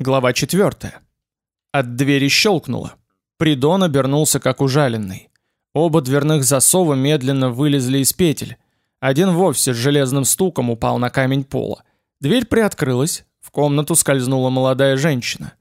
Глава 4. От двери щелкнуло. Придон обернулся как ужаленный. Оба дверных засова медленно вылезли из петель. Один вовсе с железным стуком упал на камень пола. Дверь приоткрылась, в комнату скользнула молодая женщина.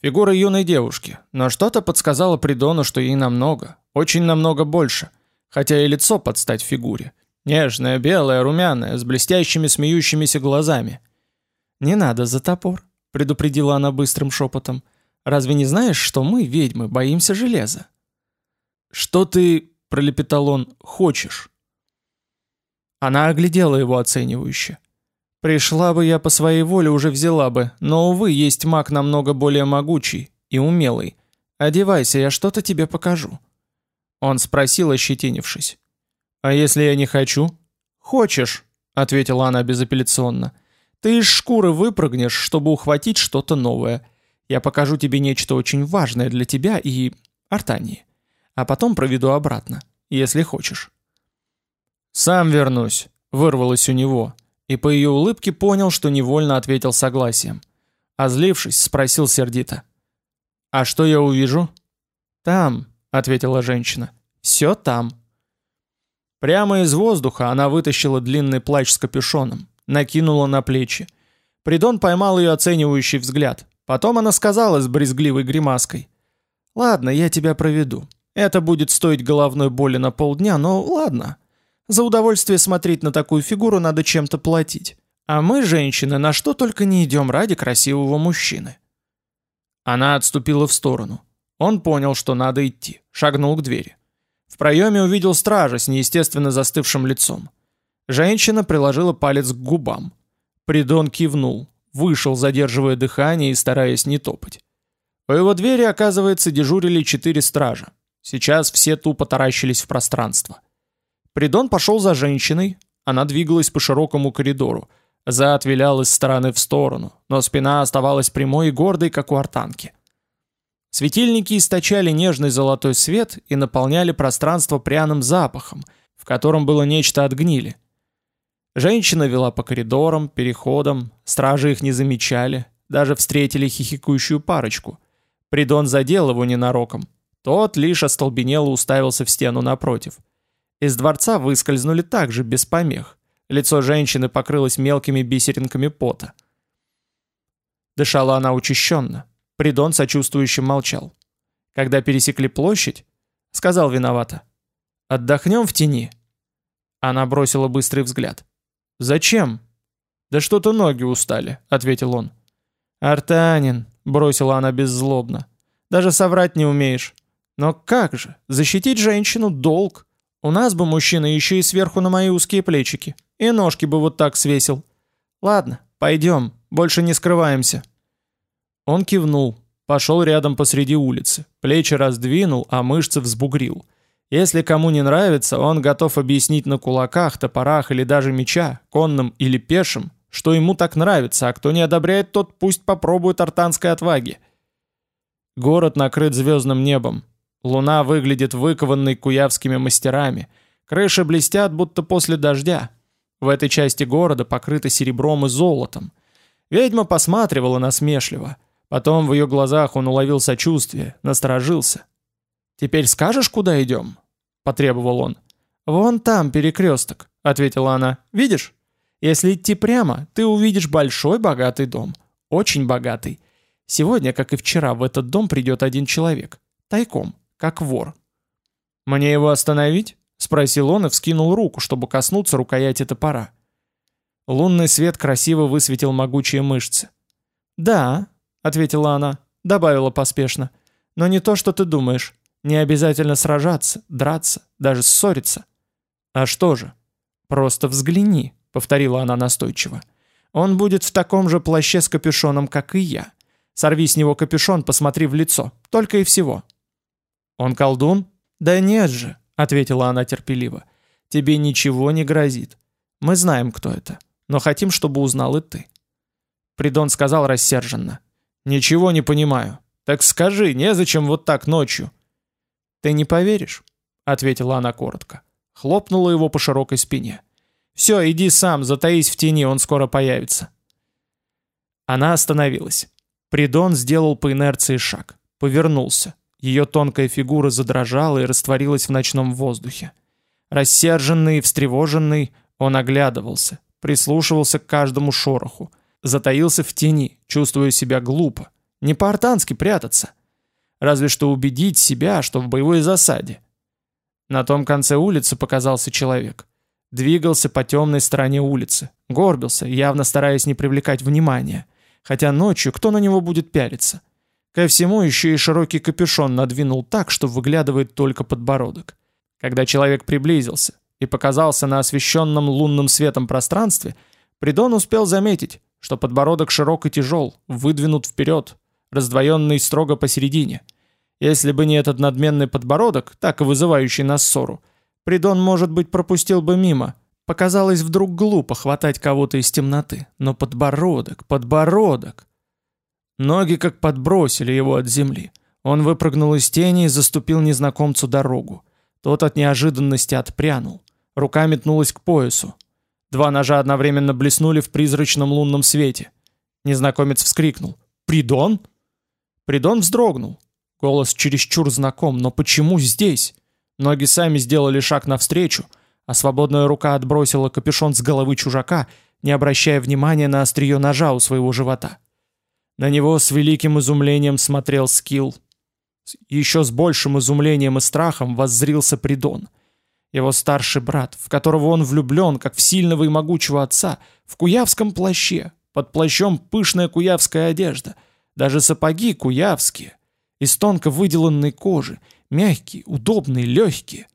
Фигура юной девушки, но что-то подсказало Придону, что ей намного, очень намного больше, хотя и лицо под стать фигуре. Нежное, белое, румяное, с блестящими смеющимися глазами. «Не надо за топор», предупредила она быстрым шепотом. «Разве не знаешь, что мы, ведьмы, боимся железа?» «Что ты, — пролепетал он, — хочешь?» Она оглядела его оценивающе. «Пришла бы я по своей воле, уже взяла бы, но, увы, есть маг намного более могучий и умелый. Одевайся, я что-то тебе покажу». Он спросил, ощетинившись. «А если я не хочу?» «Хочешь», — ответила она безапелляционно. Ты из шкуры выпрыгнешь, чтобы ухватить что-то новое. Я покажу тебе нечто очень важное для тебя и... Артании. А потом проведу обратно, если хочешь». «Сам вернусь», — вырвалось у него, и по ее улыбке понял, что невольно ответил согласием. Озлившись, спросил сердито. «А что я увижу?» «Там», — ответила женщина. «Все там». Прямо из воздуха она вытащила длинный плащ с капюшоном накинула на плечи. Придон поймал ее оценивающий взгляд. Потом она сказала с брезгливой гримаской. «Ладно, я тебя проведу. Это будет стоить головной боли на полдня, но ладно. За удовольствие смотреть на такую фигуру надо чем-то платить. А мы, женщины, на что только не идем ради красивого мужчины». Она отступила в сторону. Он понял, что надо идти. Шагнул к двери. В проеме увидел стража с неестественно застывшим лицом. Женщина приложила палец к губам. Придон кивнул, вышел, задерживая дыхание и стараясь не топать. У его двери, оказывается, дежурили четыре стража. Сейчас все тупо таращились в пространство. Придон пошел за женщиной, она двигалась по широкому коридору. Зад вилял из стороны в сторону, но спина оставалась прямой и гордой, как у артанки. Светильники источали нежный золотой свет и наполняли пространство пряным запахом, в котором было нечто от гнили. Женщина вела по коридорам, переходам, стражи их не замечали, даже встретили хихикающую парочку. Придон задел его ненароком. Тот лишь остолбенело уставился в стену напротив. Из дворца выскользнули также без помех. Лицо женщины покрылось мелкими бисеринками пота. Дышала она учащенно. Придон сочувствующе молчал. Когда пересекли площадь, сказал виновато. «Отдохнем в тени». Она бросила быстрый взгляд. «Зачем?» «Да что-то ноги устали», — ответил он. «Артанин», — бросила она беззлобно. «Даже соврать не умеешь. Но как же, защитить женщину — долг. У нас бы мужчина еще и сверху на мои узкие плечики. И ножки бы вот так свесил. Ладно, пойдем, больше не скрываемся». Он кивнул, пошел рядом посреди улицы, плечи раздвинул, а мышцы взбугрил. Если кому не нравится, он готов объяснить на кулаках, топорах или даже меча, конным или пешим, что ему так нравится, а кто не одобряет, тот пусть попробует артанской отваги. Город накрыт звездным небом. Луна выглядит выкованной куявскими мастерами. Крыши блестят, будто после дождя. В этой части города покрыты серебром и золотом. Ведьма посматривала насмешливо. Потом в ее глазах он уловил сочувствие, насторожился. «Теперь скажешь, куда идем?» — потребовал он. «Вон там перекресток», — ответила она. «Видишь? Если идти прямо, ты увидишь большой богатый дом. Очень богатый. Сегодня, как и вчера, в этот дом придет один человек. Тайком, как вор». «Мне его остановить?» — спросил он и вскинул руку, чтобы коснуться рукояти топора. Лунный свет красиво высветил могучие мышцы. «Да», — ответила она, добавила поспешно, — «но не то, что ты думаешь. Не обязательно сражаться, драться, даже ссориться. А что же? Просто взгляни, повторила она настойчиво. Он будет в таком же плаще с капюшоном, как и я. Сорви с него капюшон, посмотри в лицо. Только и всего. Он колдун? Да нет же, ответила она терпеливо. Тебе ничего не грозит. Мы знаем, кто это, но хотим, чтобы узнал и ты. Придон сказал рассерженно. «Ничего не понимаю. Так скажи, незачем вот так ночью?» «Ты не поверишь?» — ответила она коротко. Хлопнула его по широкой спине. «Все, иди сам, затаись в тени, он скоро появится». Она остановилась. Придон сделал по инерции шаг, повернулся. Ее тонкая фигура задрожала и растворилась в ночном воздухе. Рассерженный и встревоженный, он оглядывался, прислушивался к каждому шороху, затаился в тени, чувствуя себя глупо. Не по-артански прятаться. Разве что убедить себя, что в боевой засаде. На том конце улицы показался человек. Двигался по темной стороне улицы, горбился, явно стараясь не привлекать внимания. Хотя ночью кто на него будет пялиться? Ко всему еще и широкий капюшон надвинул так, что выглядывает только подбородок. Когда человек приблизился и показался на освещенном лунным светом пространстве, Придон успел заметить, что подбородок широк и тяжел, выдвинут вперед, раздвоенный строго посередине. Если бы не этот надменный подбородок, так и вызывающий нас ссору, Придон, может быть, пропустил бы мимо. Показалось вдруг глупо хватать кого-то из темноты. Но подбородок, подбородок... Ноги как подбросили его от земли. Он выпрыгнул из тени и заступил незнакомцу дорогу. Тот от неожиданности отпрянул. Рука метнулась к поясу. Два ножа одновременно блеснули в призрачном лунном свете. Незнакомец вскрикнул. «Придон?» Придон вздрогнул. Голос чересчур знаком, но почему здесь? Ноги сами сделали шаг навстречу, а свободная рука отбросила капюшон с головы чужака, не обращая внимания на острие ножа у своего живота. На него с великим изумлением смотрел Скилл. Еще с большим изумлением и страхом воззрился Придон. Его старший брат, в которого он влюблен, как в сильного и могучего отца, в куявском плаще, под плащом пышная куявская одежда, даже сапоги куявские, из тонко выделанной кожи, мягкие, удобные, легкие.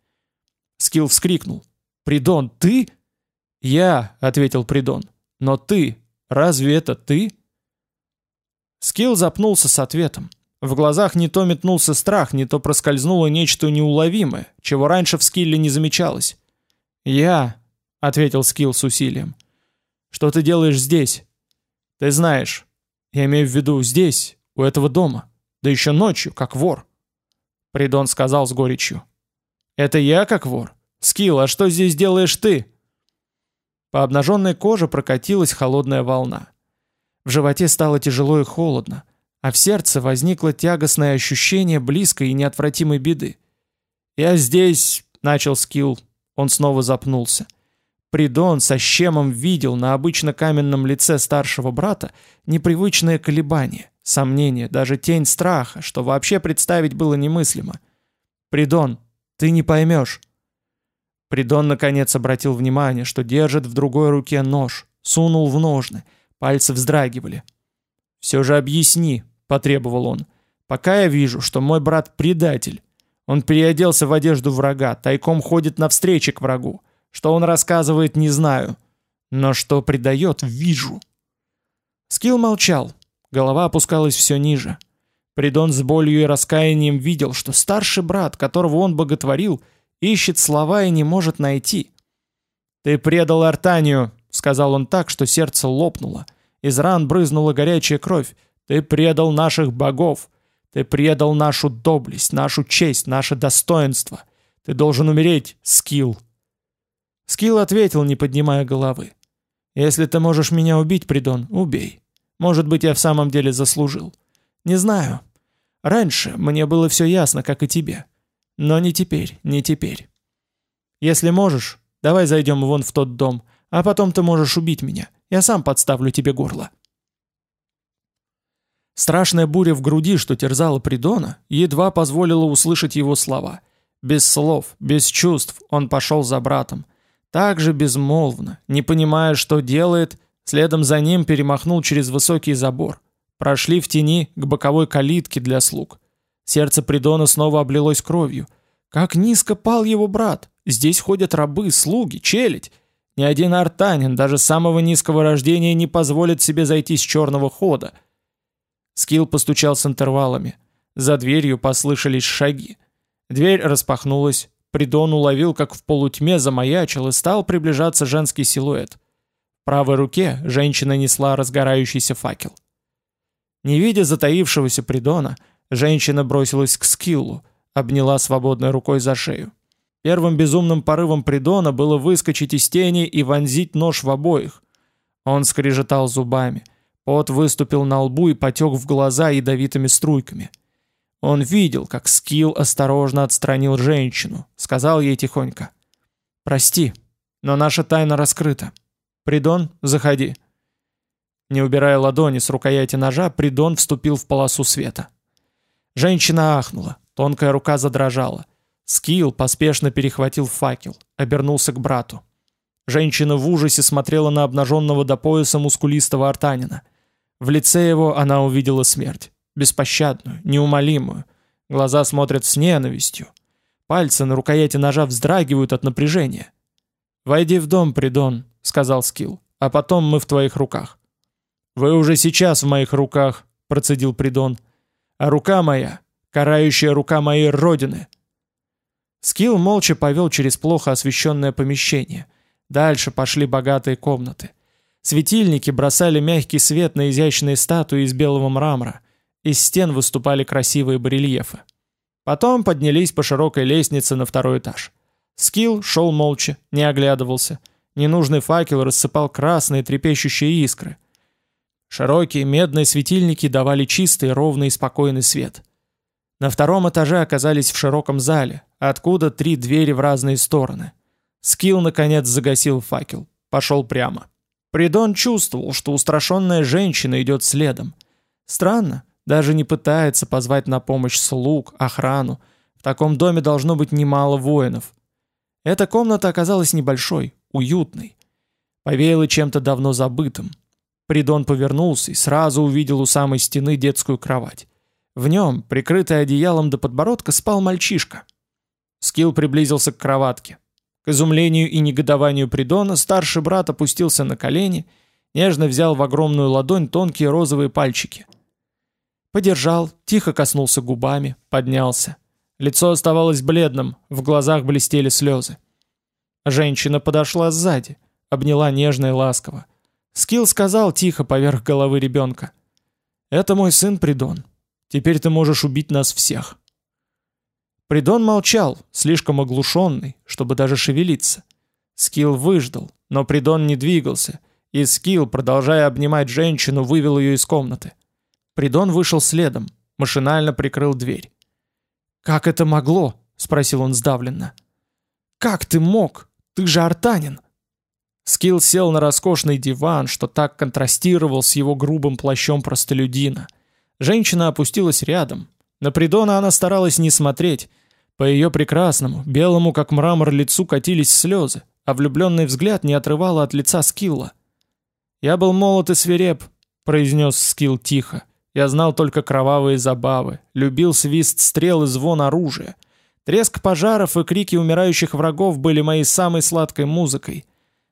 Скилл вскрикнул. «Придон, ты?» «Я», — ответил Придон. «Но ты, разве это ты?» Скилл запнулся с ответом. В глазах не то метнулся страх, не то проскользнуло нечто неуловимое, чего раньше в Скилле не замечалось. «Я», — ответил Скилл с усилием. «Что ты делаешь здесь?» «Ты знаешь. Я имею в виду здесь, у этого дома. Да еще ночью, как вор». Придон сказал с горечью. «Это я как вор? Скилл, а что здесь делаешь ты?» По обнаженной коже прокатилась холодная волна. В животе стало тяжело и холодно, а в сердце возникло тягостное ощущение близкой и неотвратимой беды. «Я здесь...» — начал Скилл. Он снова запнулся. Придон со щемом видел на обычно каменном лице старшего брата непривычное колебание, сомнение, даже тень страха, что вообще представить было немыслимо. «Придон, ты не поймешь». Придон наконец обратил внимание, что держит в другой руке нож, сунул в ножны — Пальцы вздрагивали. «Все же объясни», — потребовал он. «Пока я вижу, что мой брат предатель. Он переоделся в одежду врага, тайком ходит навстречу к врагу. Что он рассказывает, не знаю. Но что предает, вижу». Скилл молчал. Голова опускалась все ниже. Придон с болью и раскаянием видел, что старший брат, которого он боготворил, ищет слова и не может найти. «Ты предал Артанию», сказал он так, что сердце лопнуло. Из ран брызнула горячая кровь. Ты предал наших богов. Ты предал нашу доблесть, нашу честь, наше достоинство. Ты должен умереть, Скилл. Скилл ответил, не поднимая головы. Если ты можешь меня убить, Придон, убей. Может быть, я в самом деле заслужил. Не знаю. Раньше мне было все ясно, как и тебе. Но не теперь, не теперь. Если можешь, давай зайдем вон в тот дом. А потом ты можешь убить меня. Я сам подставлю тебе горло». Страшная буря в груди, что терзала Придона, едва позволила услышать его слова. Без слов, без чувств он пошел за братом. Так же безмолвно, не понимая, что делает, следом за ним перемахнул через высокий забор. Прошли в тени к боковой калитке для слуг. Сердце Придона снова облилось кровью. Как низко пал его брат! Здесь ходят рабы, слуги, челядь. Ни один артанин, даже самого низкого рождения, не позволит себе зайти с черного хода. Скилл постучал с интервалами. За дверью послышались шаги. Дверь распахнулась. Придон уловил, как в полутьме замаячил и стал приближаться женский силуэт. Правой руке женщина несла разгорающийся факел. Не видя затаившегося Придона, женщина бросилась к Скиллу, обняла свободной рукой за шею. Первым безумным порывом Придона было выскочить из тени и вонзить нож в обоих. Он скрежетал зубами. Пот выступил на лбу и потек в глаза ядовитыми струйками. Он видел, как Скилл осторожно отстранил женщину, сказал ей тихонько. «Прости, но наша тайна раскрыта. Придон, заходи». Не убирая ладони с рукояти ножа, Придон вступил в полосу света. Женщина ахнула, тонкая рука задрожала. Скилл поспешно перехватил факел, обернулся к брату. Женщина в ужасе смотрела на обнаженного до пояса мускулистого артанина – в лице его она увидела смерть. Беспощадную, неумолимую. Глаза смотрят с ненавистью. Пальцы на рукояти ножа вздрагивают от напряжения. «Войди в дом, Придон», — сказал Скилл, — «а потом мы в твоих руках». «Вы уже сейчас в моих руках», — процедил Придон. «А рука моя, карающая рука моей родины». Скилл молча повел через плохо освещенное помещение. Дальше пошли богатые комнаты. Светильники бросали мягкий свет на изящные статуи из белого мрамора. Из стен выступали красивые барельефы. Потом поднялись по широкой лестнице на второй этаж. Скилл шел молча, не оглядывался. Ненужный факел рассыпал красные трепещущие искры. Широкие медные светильники давали чистый, ровный и спокойный свет. На втором этаже оказались в широком зале, откуда три двери в разные стороны. Скилл, наконец, загасил факел. Пошел прямо. Придон чувствовал, что устрашенная женщина идет следом. Странно, даже не пытается позвать на помощь слуг, охрану. В таком доме должно быть немало воинов. Эта комната оказалась небольшой, уютной. Повеяло чем-то давно забытым. Придон повернулся и сразу увидел у самой стены детскую кровать. В нем, прикрытый одеялом до подбородка, спал мальчишка. Скилл приблизился к кроватке. К изумлению и негодованию Придона старший брат опустился на колени, нежно взял в огромную ладонь тонкие розовые пальчики. Подержал, тихо коснулся губами, поднялся. Лицо оставалось бледным, в глазах блестели слезы. Женщина подошла сзади, обняла нежно и ласково. Скилл сказал тихо поверх головы ребенка. «Это мой сын Придон. Теперь ты можешь убить нас всех». Придон молчал, слишком оглушенный, чтобы даже шевелиться. Скилл выждал, но Придон не двигался, и Скилл, продолжая обнимать женщину, вывел ее из комнаты. Придон вышел следом, машинально прикрыл дверь. «Как это могло?» — спросил он сдавленно. «Как ты мог? Ты же артанин!» Скилл сел на роскошный диван, что так контрастировал с его грубым плащом простолюдина. Женщина опустилась рядом, на Придона она старалась не смотреть. По ее прекрасному, белому как мрамор лицу катились слезы, а влюбленный взгляд не отрывала от лица Скилла. «Я был молод и свиреп», — произнес Скилл тихо. «Я знал только кровавые забавы, любил свист стрел и звон оружия. Треск пожаров и крики умирающих врагов были моей самой сладкой музыкой.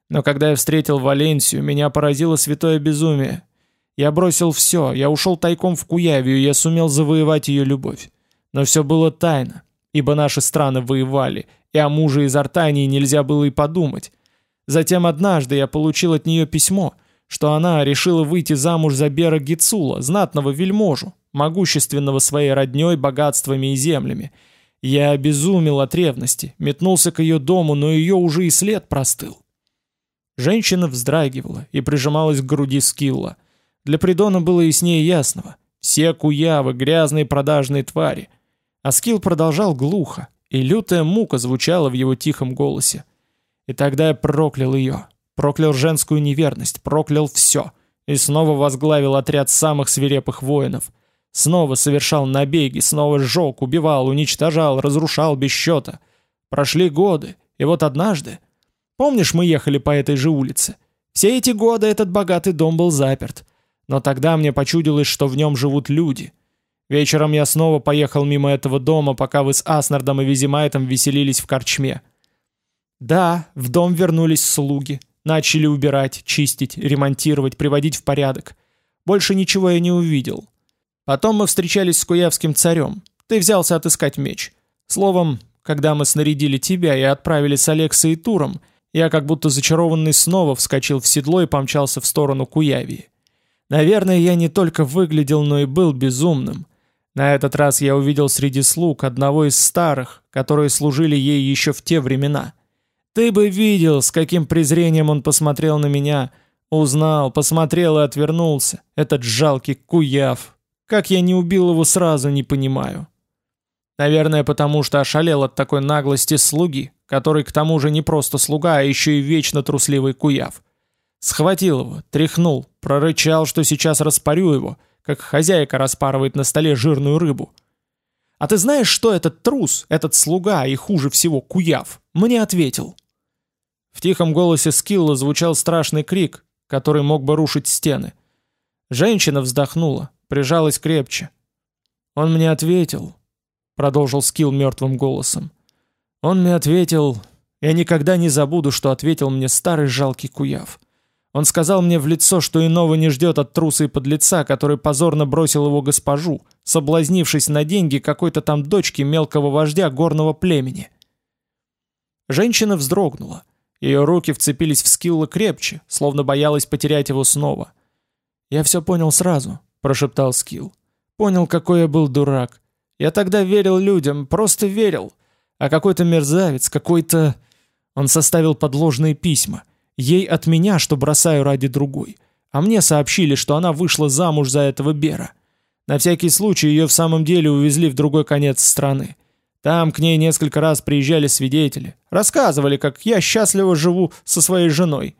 Но когда я встретил Валенсию, меня поразило святое безумие. Я бросил все, я ушел тайком в Куявию, я сумел завоевать ее любовь. Но все было тайно, ибо наши страны воевали, и о муже из Артании нельзя было и подумать. Затем однажды я получил от нее письмо, что она решила выйти замуж за Бера Гицула, знатного вельможу, могущественного своей родней, богатствами и землями. Я обезумел от ревности, метнулся к ее дому, но ее уже и след простыл. Женщина вздрагивала и прижималась к груди Скилла. Для Придона было яснее ясного. Все куявы, грязные продажные твари. Аскил продолжал глухо, и лютая мука звучала в его тихом голосе. И тогда я проклял ее, проклял женскую неверность, проклял все, и снова возглавил отряд самых свирепых воинов. Снова совершал набеги, снова сжег, убивал, уничтожал, разрушал без счета. Прошли годы, и вот однажды... Помнишь, мы ехали по этой же улице? Все эти годы этот богатый дом был заперт. Но тогда мне почудилось, что в нем живут люди. Вечером я снова поехал мимо этого дома, пока вы с Аснардом и Визимайтом веселились в корчме. Да, в дом вернулись слуги. Начали убирать, чистить, ремонтировать, приводить в порядок. Больше ничего я не увидел. Потом мы встречались с Куявским царем. Ты взялся отыскать меч. Словом, когда мы снарядили тебя и отправили с Алексой и Туром, я как будто зачарованный снова вскочил в седло и помчался в сторону Куявии. Наверное, я не только выглядел, но и был безумным. На этот раз я увидел среди слуг одного из старых, которые служили ей еще в те времена. Ты бы видел, с каким презрением он посмотрел на меня. Узнал, посмотрел и отвернулся. Этот жалкий куяв. Как я не убил его сразу, не понимаю. Наверное, потому что ошалел от такой наглости слуги, который к тому же не просто слуга, а еще и вечно трусливый куяв. Схватил его, тряхнул, прорычал, что сейчас распорю его, как хозяйка распарывает на столе жирную рыбу. «А ты знаешь, что этот трус, этот слуга и хуже всего куяв?» Мне ответил. В тихом голосе Скилла звучал страшный крик, который мог бы рушить стены. Женщина вздохнула, прижалась крепче. «Он мне ответил», — продолжил Скилл мертвым голосом. «Он мне ответил... Я никогда не забуду, что ответил мне старый жалкий куяв. Он сказал мне в лицо, что иного не ждет от труса и подлеца, который позорно бросил его госпожу, соблазнившись на деньги какой-то там дочки мелкого вождя горного племени». Женщина вздрогнула. Ее руки вцепились в Скилла крепче, словно боялась потерять его снова. «Я все понял сразу», — прошептал Скилл. «Понял, какой я был дурак. Я тогда верил людям, просто верил. А какой-то мерзавец, какой-то...» Он составил подложные письма. Ей от меня, что бросаю ради другой. А мне сообщили, что она вышла замуж за этого Бера. На всякий случай ее в самом деле увезли в другой конец страны. Там к ней несколько раз приезжали свидетели, рассказывали, как я счастливо живу со своей женой.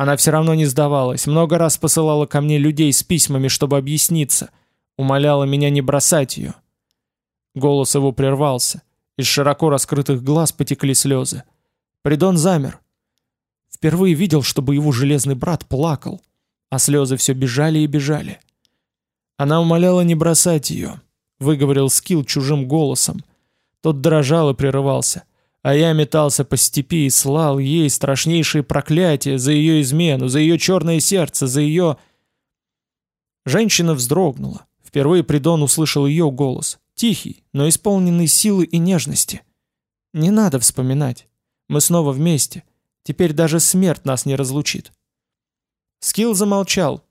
Она все равно не сдавалась, много раз посылала ко мне людей с письмами, чтобы объясниться, умоляла меня не бросать ее. Голос его прервался, из широко раскрытых глаз потекли слезы. Придон замер. Впервые видел, чтобы его железный брат плакал, а слезы все бежали и бежали. Она умоляла не бросать ее, выговорил Скилл чужим голосом, тот дрожал и прерывался. А я метался по степи и слал ей страшнейшие проклятия за ее измену, за ее черное сердце, за ее... Женщина вздрогнула. Впервые Придон услышал ее голос. Тихий, но исполненный силы и нежности. «Не надо вспоминать. Мы снова вместе. Теперь даже смерть нас не разлучит». Скилл замолчал.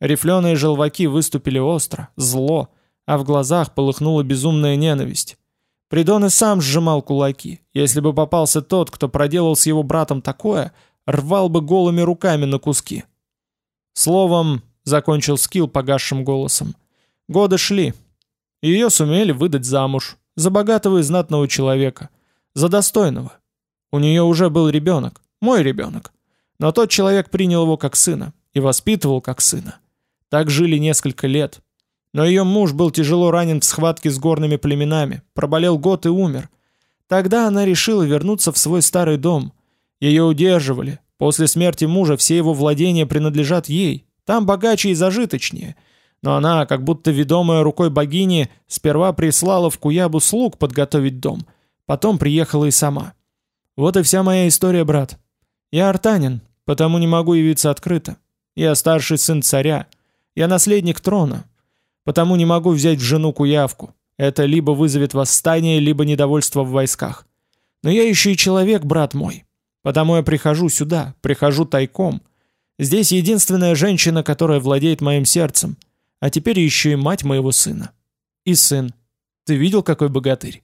Рифленые желваки выступили остро, зло, а в глазах полыхнула безумная ненависть. Придон и сам сжимал кулаки. Если бы попался тот, кто проделал с его братом такое, рвал бы голыми руками на куски. Словом, закончил Скилл погасшим голосом, годы шли. Ее сумели выдать замуж. За богатого и знатного человека. За достойного. У нее уже был ребенок. Мой ребенок. Но тот человек принял его как сына. И воспитывал как сына. Так жили несколько лет. Но ее муж был тяжело ранен в схватке с горными племенами, проболел год и умер. Тогда она решила вернуться в свой старый дом. Ее удерживали. После смерти мужа все его владения принадлежат ей. Там богаче и зажиточнее. Но она, как будто ведомая рукой богини, сперва прислала в Куябу слуг подготовить дом. Потом приехала и сама. Вот и вся моя история, брат. Я артанин, потому не могу явиться открыто. Я старший сын царя. Я наследник трона, Потому не могу взять в жену куявку. Это либо вызовет восстание, либо недовольство в войсках. Но я еще и человек, брат мой. Потому я прихожу сюда, прихожу тайком. Здесь единственная женщина, которая владеет моим сердцем. А теперь еще и мать моего сына. И сын. Ты видел, какой богатырь?